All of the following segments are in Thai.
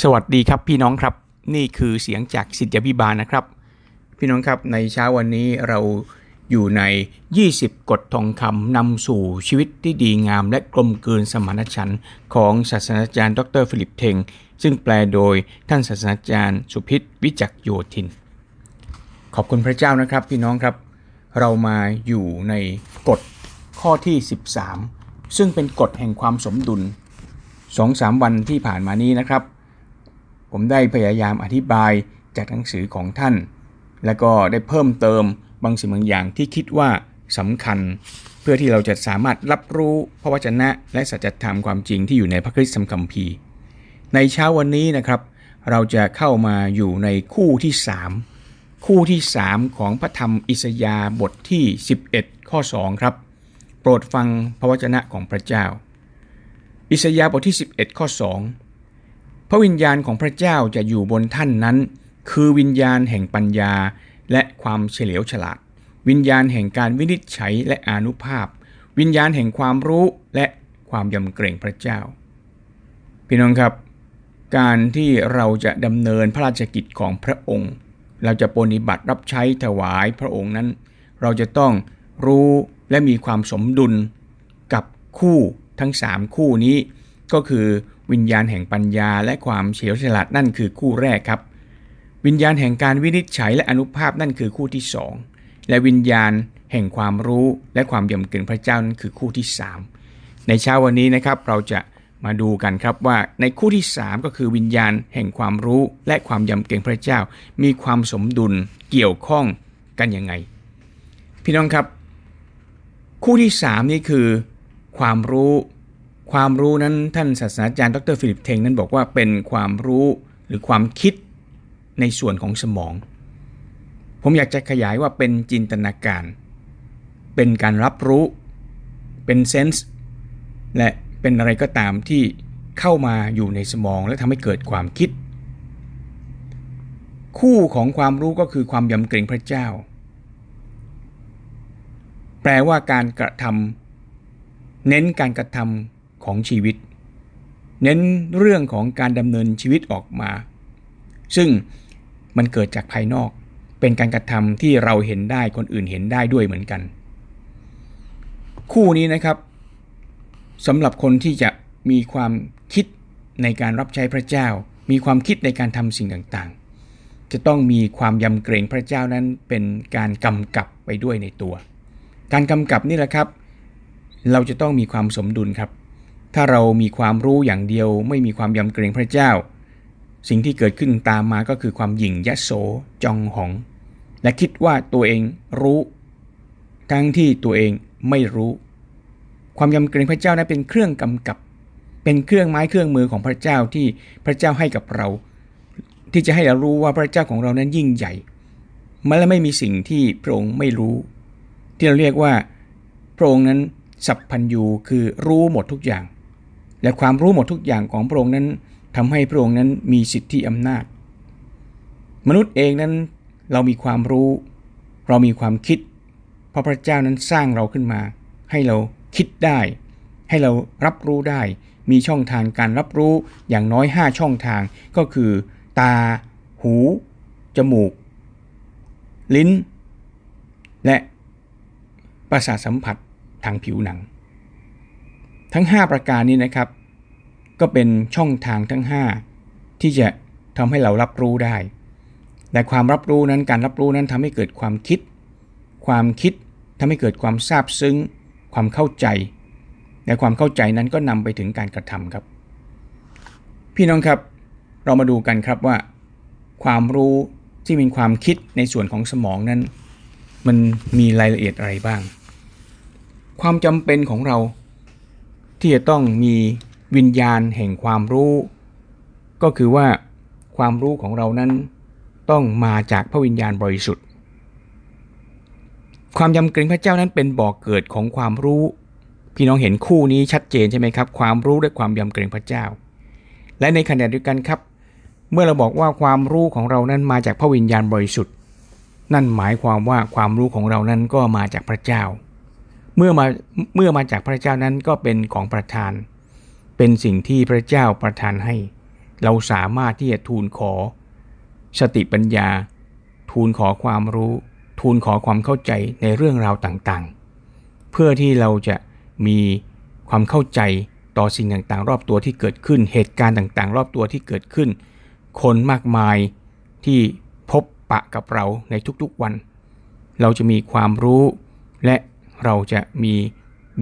สวัสดีครับพี่น้องครับนี่คือเสียงจากสิทธิพิบาลนะครับ พี่น้องครับในเช้าวันนี้เราอยู่ใน 20 กฎทองคำนำสู่ชีวิตที่ดีงาม และกลมกลืนสมานฉันท์ของศาสตราจารย์ ดรฟิลิปเทง ซึ่งแปลโดยท่านศาสตราจารย์ สุพิษวิจักโยธิน ขอบคุณพระเจ้านะครับพี่น้องครับ เรามาอยู่ในกฎข้อที่ 13 ซึ่งเป็นกฎแห่งความสมดุล 2-3 วันที่ผ่านมานี้นะครับ ผมได้พยายามอธิบายจากหนังสือของท่าน และก็ได้เพิ่มเติมบางสิ่งบางอย่างที่คิดว่าสำคัญ เพื่อที่เราจะสามารถรับรู้พระวจนะ และสัจธรรมความจริงที่อยู่ในพระคริสตคัมภีร์ ในเช้าวันนี้นะครับ เราจะเข้ามาอยู่ในคู่ที่ 3 คู่ที่ 3 ของพระธรรมอิสยาห์บทที่ 11 ข้อ 2 ครับ โปรดฟังพระวจนะของพระเจ้า อิสยาห์บทที่ 11 ข้อ 2 ระวิญญาณของพระเจ้าจะอยู่บนท่านนั้น คือวิญญาณแห่งปัญญา และความเฉลียวฉลาด วิญญาณแห่งการวินิจฉัยและอานุภาพ วิญญาณแห่งความรู้และความยำเกรงพระเจ้า พี่น้องครับ การที่เราจะดำเนินพระราชกิจของพระองค์ เราจะปฏิบัติรับใช้ถวายพระองค์นั้น เราจะต้องรู้และมีความสมดุลกับคู่ทั้ง 3 คู่นี้ก็คือ วิญญาณแห่งปัญญาและความเฉลียวฉลาดนั่นคือคู่แรกครับ วิญญาณแห่งการวินิจฉัยและอนุภาพนั่นคือคู่ที่2และวิญญาณแห่งความรู้และความยำเกรงพระเจ้านั่นคือคู่ที่ 3 ในเช้าวันนี้นะครับเราจะมาดูกันครับว่าในคู่ที่ 3 ก็คือวิญญาณแห่งความรู้และความยำเกรงพระเจ้า มีความสมดุลเกี่ยวข้องกันยังไง พี่น้องครับ คู่ที่ 3 นี่คือ ความรู้ ความรู้นั้นท่านศาสตราจารย์ดรฟิลิปเทงนั้นบอกว่าเป็นความรู้หรือความคิดในส่วนของสมอง ผมอยากจะขยายว่าเป็นจินตนาการ เป็นการรับรู้ เป็น sense และเป็นอะไรก็ตามที่เข้ามาอยู่ในสมองและทำให้เกิดความคิด คู่ของความรู้ก็คือความยำเกรงพระเจ้า แปลว่าการกระทำเน้นการกระทำ ของชีวิต เน้นเรื่องของการดำเนินชีวิตออกมา ซึ่งมันเกิดจากภายนอก เป็นการกระทำที่เราเห็นได้คนอื่นเห็นได้ด้วยเหมือนกัน คู่นี้นะครับสำหรับคนที่จะมีความคิดในการรับใช้พระเจ้า มีความคิดในการทำสิ่งต่างๆ จะต้องมีความยำเกรงพระเจ้านั้นเป็นการกำกับไปด้วยในตัว การกำกับนี่แหละครับ เราจะต้องมีความสมดุลครับ ถ้าเรามีความรู้อย่างเดียว ไม่มีความยำเกรงพระเจ้า สิ่งที่เกิดขึ้นตามมาก็คือความหยิ่งยโสจองหอง และคิดว่าตัวเองรู้ ทั้งที่ตัวเองไม่รู้ ความยำเกรงพระเจ้านั้นเป็นเครื่องกำกับ เป็นเครื่องไม้เครื่องมือของพระเจ้าที่พระเจ้าให้กับเรา ที่จะให้เรารู้ว่าพระเจ้าของเรานั้นยิ่งใหญ่มันและไม่มีสิ่งที่พระองค์ไม่รู้ ที่เราเรียกว่า พระองค์นั้นสัพพัญญูคือรู้หมดทุกอย่าง และความรู้หมดทุกอย่างของพระองค์นั้นทำให้พระองค์นั้นมีสิทธิอำนาจ มนุษย์เองนั้นเรามีความรู้ เรามีความคิด เพราะพระเจ้านั้นสร้างเราขึ้นมา ให้เราคิดได้ ให้เรารับรู้ได้ มีช่องทางการรับรู้อย่างน้อย 5 ช่องทางก็คือ ตา หู จมูก ลิ้น และประสาทสัมผัสทางผิวหนัง ทั้ง 5 ประการนี้นะครับ ก็เป็นช่องทางทั้ง 5 ที่จะทำให้เรารับรู้ได้ แต่ความรับรู้นั้นการรับรู้นั้นทำให้เกิดความคิด ความคิดทำให้เกิดความซาบซึ้ง ความเข้าใจ และความเข้าใจนั้นก็นำไปถึงการกระทำครับ พี่น้องครับ เรามาดูกันครับว่า ความรู้ที่เป็นความคิดในส่วนของสมองนั้น มันมีรายละเอียดอะไรบ้าง ความจำเป็นของเรา ที่จะต้องมีวิญญาณแห่งความรู้ ก็คือว่าความรู้ของเรานั้นต้องมาจากพระวิญญาณบริสุทธิ์ ความยำเกรงพระเจ้านั้นเป็นบ่อกเกิดของความรู้ พี่น้องเห็นคู่นี้ชัดเจนใช่ไหมครับ ความรู้และความยำเกรงพระเจ้า และในขณะเดียวกันครับ เมื่อเราบอกว่าความรู้ของเรานั้นมาจากพระวิญญาณบริสุทธิ์ นั่นหมายความว่าความรู้ของเรานั้นก็มาจากพระเจ้า เมื่อมาเมื่อมาจากพระเจ้านั้นก็เป็นของประทาน เป็นสิ่งที่พระเจ้าประทานให้ เราสามารถที่จะทูลขอ สติปัญญา ทูลขอความรู้ ทูลขอความเข้าใจในเรื่องราวต่างๆ เพื่อที่เราจะมีความเข้าใจต่อสิ่งต่างๆ รอบตัวที่เกิดขึ้น เหตุการณ์ต่างๆ รอบตัวที่เกิดขึ้น คนมากมายที่พบปะกับเราในทุกๆวัน เราจะมีความรู้และ เราจะมี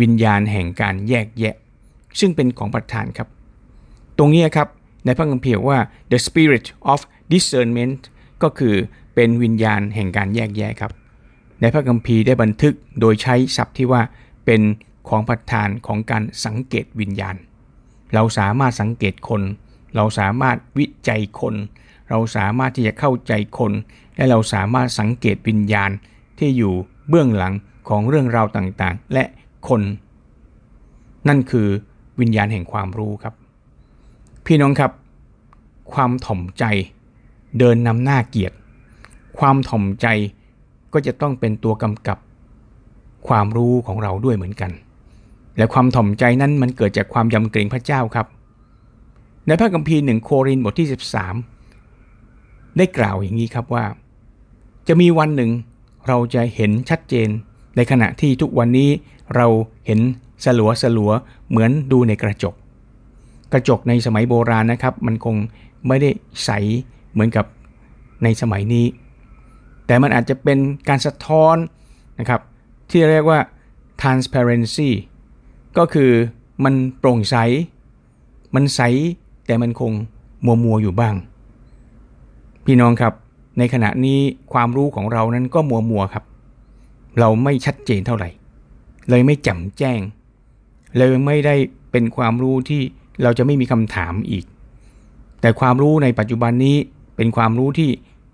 วิญญาณแห่งการแยกแยะ ซึ่งเป็นของประธานครับ ตรงนี้ครับในพระคัมภีร์ว่า the spirit of discernment ก็คือเป็นวิญญาณแห่งการแยกแยะครับ ในพระคัมภีร์ได้บันทึกโดยใช้ศัพท์ที่ว่าเป็นของประธานของการสังเกตวิญญาณ เราสามารถสังเกตคน เราสามารถวิจัยคน เราสามารถที่จะเข้าใจคน และเราสามารถสังเกตวิญญาณที่อยู่เบื้องหลัง ของเรื่องราวต่างๆ และคน นั่นคือวิญญาณแห่งความรู้ครับ พี่น้องครับ ความถ่อมใจเดินนำหน้าเกียรติ ความถ่อมใจก็จะต้องเป็นตัวกำกับความรู้ของเราด้วยเหมือนกัน และความถ่อมใจนั้นมันเกิดจากความยำเกรงพระเจ้าครับ ในพระคัมภีร์หนึ่งโครินบทที่ 13 ได้กล่าวอย่างนี้ครับว่า จะมีวันหนึ่งเราจะเห็นชัดเจน ในขณะที่ทุกวันนี้เราเห็นสลัวสลัวเหมือนดูในกระจก กระจกในสมัยโบราณนะครับ มันคงไม่ได้ใสเหมือนกับในสมัยนี้ แต่มันอาจจะเป็นการสะท้อนนะครับ ที่เรียกว่า transparency ก็คือมันโปร่งใส มันใสแต่มันคงมัวมัวอยู่บ้าง พี่น้องครับ ในขณะนี้ความรู้ของเรานั้นก็มัวมัวครับ เราไม่ชัดเจนเท่าไหร่ เลยไม่แจ่มแจ้ง เลยไม่ได้เป็นความรู้ที่เราจะไม่มีคำถามอีก แต่ความรู้ในปัจจุบันนี้เป็นความรู้ที่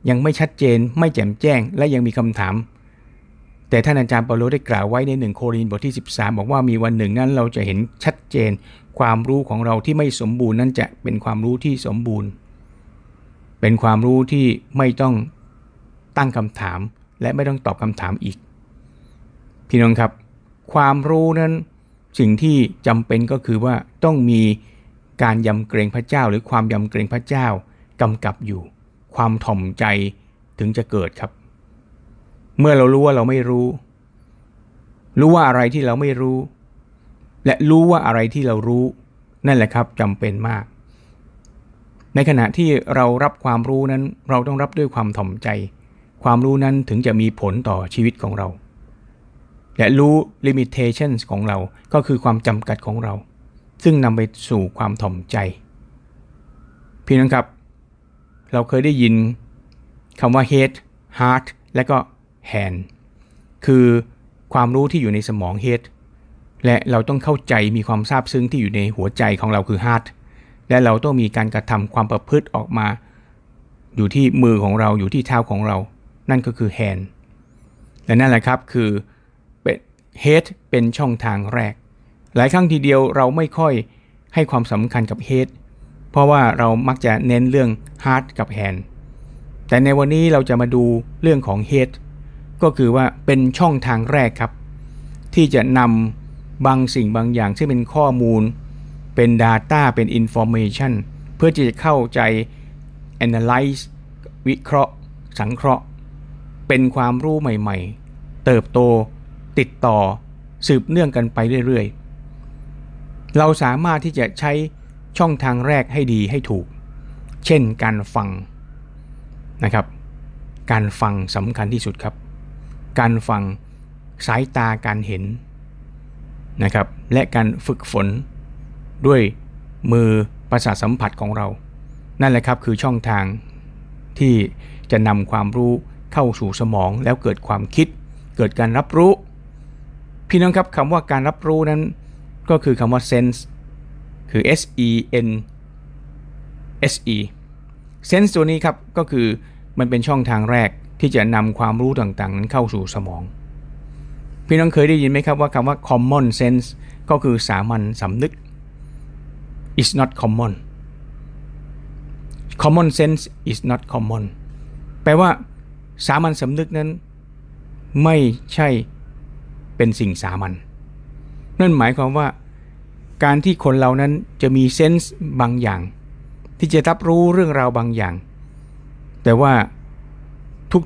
ยังไม่ชัดเจน ไม่แจ่มแจ้ง และยังมีคำถาม แต่ท่านอาจารย์เปาโลได้กล่าวไว้ในหนึ่งโครินบทที่ 13 บอกว่ามีวันหนึ่งนั้นเราจะเห็นชัดเจน ความรู้ของเราที่ไม่สมบูรณ์นั้นจะเป็นความรู้ที่สมบูรณ์ เป็นความรู้ที่ไม่ต้องตั้งคำถาม และไม่ต้องตอบคำถามอีก พี่น้องครับ ความรู้นั้นสิ่งที่จำเป็นก็คือว่าต้องมีการยำเกรงพระเจ้า หรือความยำเกรงพระเจ้ากำกับอยู่ ความถ่อมใจถึงจะเกิดครับ เมื่อเรารู้ว่าเราไม่รู้ รู้ว่าอะไรที่เราไม่รู้ และรู้ว่าอะไรที่เรารู้ นั่นแหละครับจำเป็นมาก ในขณะที่เรารับความรู้นั้น เราต้องรับด้วยความถ่อมใจ ความรู้นั้นถึงจะมีผลต่อชีวิตของเรา และรู้ limitations ของเรา ก็คือความจำกัดของเรา ซึ่งนำไปสู่ความถ่อมใจ พี่น้องครับ เราเคยได้ยินคำว่า head heart และก็ hand คือความรู้ที่อยู่ในสมอง head และเราต้องเข้าใจมีความซาบซึ้งที่อยู่ในหัวใจของเราคือ heart และเราต้องมีการกระทำความประพฤติออกมา อยู่ที่มือของเราอยู่ที่เท้าของเรา นั่นก็คือ hand และนั่นแหละครับคือ เป็น head เป็นช่องทางแรก หลายครั้งทีเดียวเราไม่ค่อยให้ความสำคัญกับ head เพราะว่าเรามักจะเน้นเรื่อง heart กับ hand แต่ในวันนี้เราจะมาดูเรื่องของ head ก็คือว่าเป็นช่องทางแรกครับ ที่จะนำบางสิ่งบางอย่างที่เป็นข้อมูล เป็น Data เป็น Information เพื่อที่จะเข้าใจ Analyze วิเคราะห์ สังเคราะห์ เป็นความรู้ใหม่ ๆ เติบโต ติดต่อสืบเนื่องกันไปเรื่อยๆ เราสามารถที่จะใช้ช่องทางแรกให้ดีให้ถูก เช่นการฟังนะครับ การฟังสำคัญที่สุดครับ การฟังสายตาการเห็นนะครับและการฝึกฝนด้วยมือประสาทสัมผัสของเรา นั่นแหละครับคือช่องทางที่จะนำความรู้เข้าสู่สมองแล้วเกิดความคิด เกิดการรับรู้ พี่น้องครับคำว่าการรับรู้นั้น ก็คือคำว่า sense คือ S E N S E sense ตัวนี้ครับก็คือมันเป็นช่องทางแรกที่จะนำความรู้ต่างๆ นั้นเข้าสู่สมอง พี่น้องเคยได้ยินไหมครับว่าคำว่า common sense ก็คือสามัญสำนึก is not common common sense is not common แปลว่าสามัญสำนึกนั้น ไม่ใช่ เป็นสิ่งสามัญนั่นหมายความว่า การที่คนเรานั้นจะมีเซนส์บางอย่าง ที่จะรับรู้เรื่องราวบางอย่าง แต่ว่า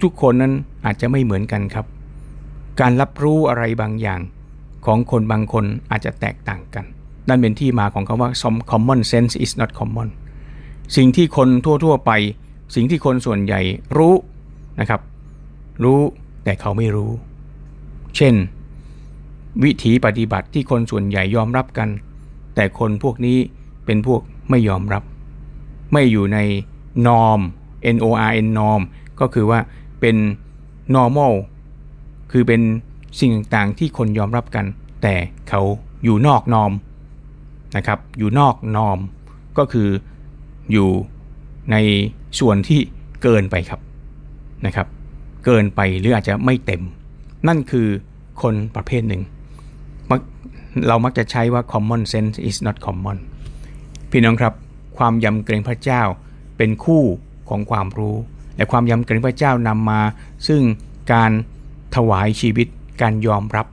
ทุกๆคนนั้นอาจจะไม่เหมือนกันครับ การรับรู้อะไรบางอย่าง ของคนบางคนอาจจะแตกต่างกัน นั่นเป็นที่มาของคำว่า some common sense is not common สิ่งที่คนทั่วๆไป สิ่งที่คนส่วนใหญ่รู้นะครับ รู้แต่เขาไม่รู้ เช่น วิธีปฏิบัติที่คนส่วนใหญ่ยอมรับกัน แต่คนพวกนี้เป็นพวกไม่ยอมรับ ไม่อยู่ใน norm n o r n norm ก็คือว่าเป็น normal คือเป็นสิ่งต่างๆที่คนยอมรับกัน แต่เขาอยู่นอกนอมนะครับ อยู่นอกนอมก็คืออยู่ในส่วนที่เกินไปครับนะครับ เกินไปหรืออาจจะไม่เต็ม นั่นคือคนประเภทหนึ่ง เรามักจะใช้ว่า common sense is not common พี่น้องครับ ความยำเกรงพระเจ้าเป็นคู่ของความรู้ และความยำเกรงพระเจ้านำมา ซึ่งการถวายชีวิตการยอมรับ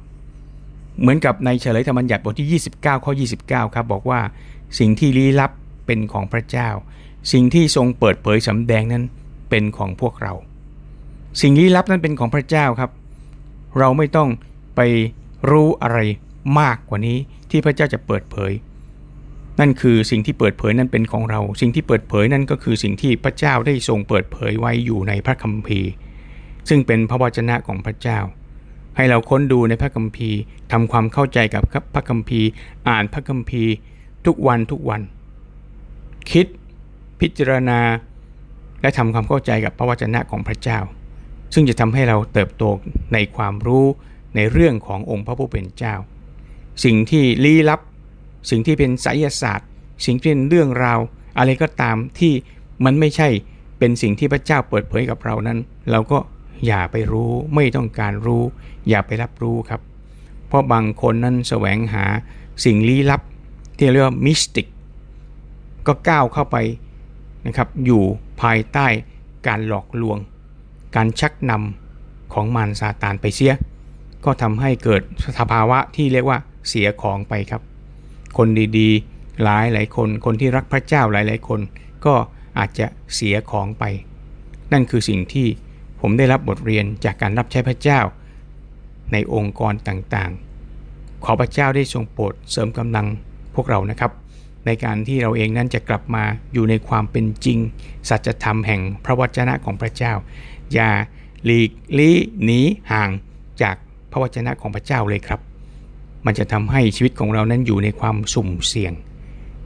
เหมือนกับในเฉลยธรรมบัญญัติบทที่ 29 ข้อ 29 ครับ บอกว่าสิ่งที่ลี้ลับเป็นของพระเจ้า สิ่งที่ทรงเปิดเผยสำแดงนั้นเป็นของพวกเรา สิ่งลี้ลับนั้นเป็นของพระเจ้าครับ เราไม่ต้องไปรู้อะไร มากกว่านี้ที่พระเจ้าจะเปิดเผย นั่นคือสิ่งที่เปิดเผยนั้นเป็นของเรา สิ่งที่เปิดเผยนั่นก็คือสิ่งที่พระเจ้าได้ทรงเปิดเผยไว้อยู่ในพระคัมภีร์ ซึ่งเป็นพระวจนะของพระเจ้า ให้เราค้นดูในพระคัมภีร์ทำความเข้าใจกับพระคัมภีร์ อ่านพระคัมภีร์ ทุกวันทุกวัน คิดพิจารณา และทำความเข้าใจกับพระวจนะของพระเจ้า ซึ่งจะทำให้เราเติบโตในความรู้ในเรื่องขององค์พระผู้เป็นเจ้า สิ่งที่ลี้ลับ สิ่งที่เป็นไสยศาสตร์ สิ่งที่เป็นเรื่องราว อะไรก็ตามที่มันไม่ใช่เป็นสิ่งที่พระเจ้าเปิดเผยกับเรานั้น เราก็อย่าไปรู้ไม่ต้องการรู้ อย่าไปรับรู้ครับ เพราะบางคนนั้นแสวงหาสิ่งลี้ลับ ที่เรียกว่ามิสติกก็ก้าวเข้าไปนะครับอยู่ภายใต้การหลอกลวง การชักนำของมารซาตานไปเสีย ก็ทำให้เกิดสภาวะที่เรียกว่า เสียของไปครับ คนดีๆ หลายหลายคน คนที่รักพระเจ้าหลายหลายคน ก็อาจจะเสียของไป นั่นคือสิ่งที่ผมได้รับบทเรียนจากการรับใช้พระเจ้า ในองค์กรต่างๆ ขอพระเจ้าได้ทรงโปรดเสริมกำลังพวกเรานะครับ ในการที่เราเองนั้นจะกลับมาอยู่ในความเป็นจริง สัจธรรมแห่งพระวจนะของพระเจ้า อย่าหลีกลี้หนีห่างจากพระวจนะของพระเจ้าเลยครับ มันจะทำให้ชีวิตของเรานั้นอยู่ในความสุ่มเสี่ยง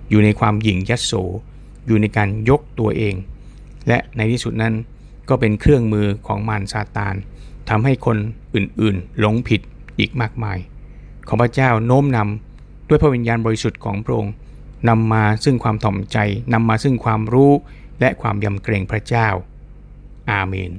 อยู่ในความหยิ่งยัดโส อยู่ในการยกตัวเอง และในที่สุดนั้นก็เป็นเครื่องมือของมารซาตานทำให้คนอื่นๆ หลงผิดอีกมากมาย ขอพระเจ้าโน้มนำด้วยพระวิญญาณบริสุทธิ์ของพระองค์นำมาซึ่งความถ่อมใจนำมาซึ่งความรู้และความยำเกรงพระเจ้า อาเมน